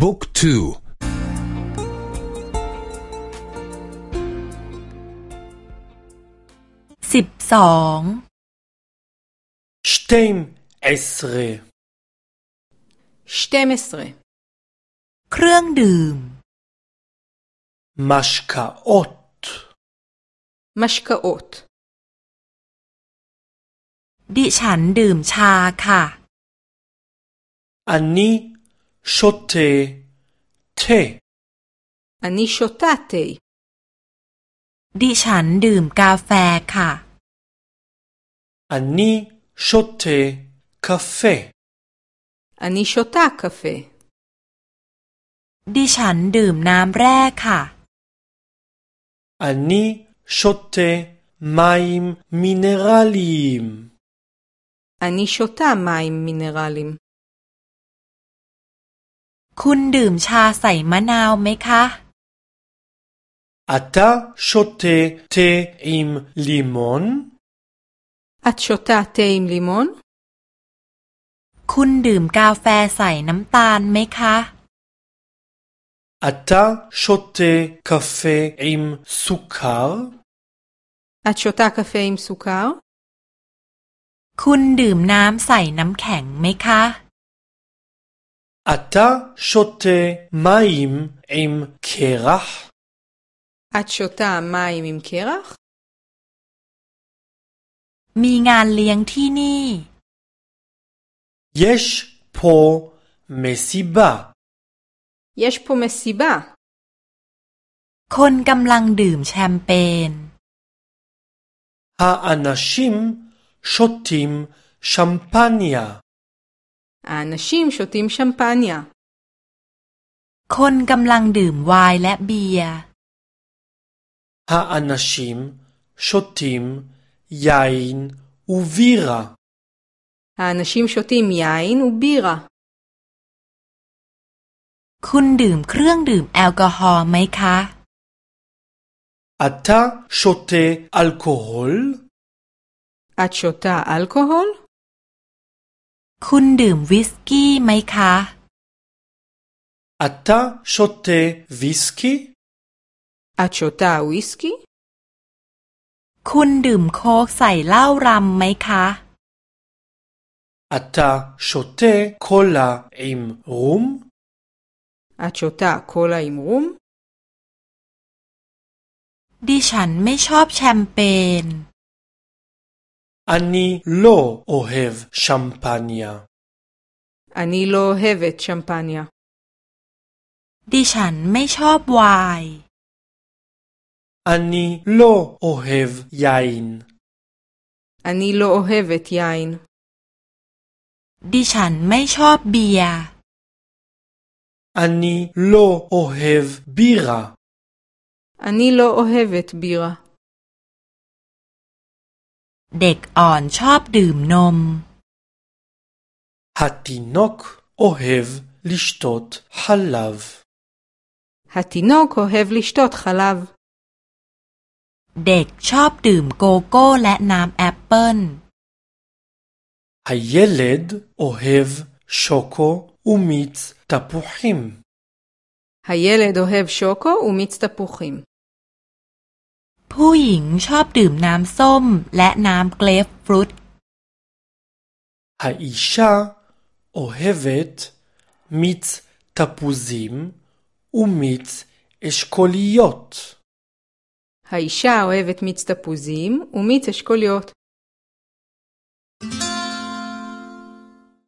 บุ๊กทูสิบสองสเตมเอสเรสเตมเอสเรเครื่องดื่มมัชกาอตมัชกาอต ดิฉันดื่มชาค่ะ อันนี้ שותה תה. אני שותה תה. ดิฉันดื่มกาแฟค่ะ אני שותה קפה. אני שותה קפה. ดิฉันดื่มน้ำแร่ค่ะ אני שותה מים מינרליים. אני שותה מים מינרליים. คุณดื่มชาใส่มะนาวไหมคะ אתה เ ו อิมลิมอนอ ו ן את ש ו ת เ ת อิมลิมอน คุณดื่มกาแฟใส่น้ำตาลไหมคะ אתה שותה קפה עם סוכר? ต ת שותה קפה עם סוכר? คุณดื่มน้ำใส่น้ำแข็งไหมคะ אתה שותה מים עם קרח? את שותה מים עם קרח? มีงานเลี้ยงที่นี่ יש פה מסיבה. יש פה מסיבה. คนกำลังดื่มแชมเปญ האנשים שותים שמפניה. האנשים שותים שמפניה. คนกำลังดื่มไวน์และเบียร์ האנשים שותים יין ובירה. האנשים שותים יין ובירה. คุณดื่มเครื่องดื่มแอลกอฮอล์ไหมคะ אתה שותה אלכוהול? את שותה אלכוהול? คุณดื่มวิสกี้ไหมคะอาตาชอเตวิสกี้อาชอตาวิสกี้ คุณดื่มโค้กใส่เหล้ารัมไหมคะอาตาชอเตโคลาอิมรุมอาชอตาโคลาอิมรุมดิฉันไม่ชอบแชมเปญ אני לא אוהב שמפניה. אני לא אוהבת שמפניה. דישן ดิฉันไม่ชอบไวน์ אני לא אוהב יין. אני לא אוהבת יין. ביה אני לא אוהב בירה. אני לא אוהבת בירה. เด็กอ่อนชอบดื่มนม התינוק אוהב לשתות חלב. התינוק אוהב לשתות חלב. เด็กชอบดื่มโกโก้และน้ำแอปเปิ้ล הילד אוהב שוקו ומיץ תפוחים. הילד אוהב שוקו ומיץ תפוחים. ผู้หญิงชอบดื่มน้ำส้มและน้ำเกรปฟรุต האישה אוהבת מיץ תפוזים ומיץ אשכוליות. האישה אוהבת מיץ תפוזים ומיץ אשכוליות.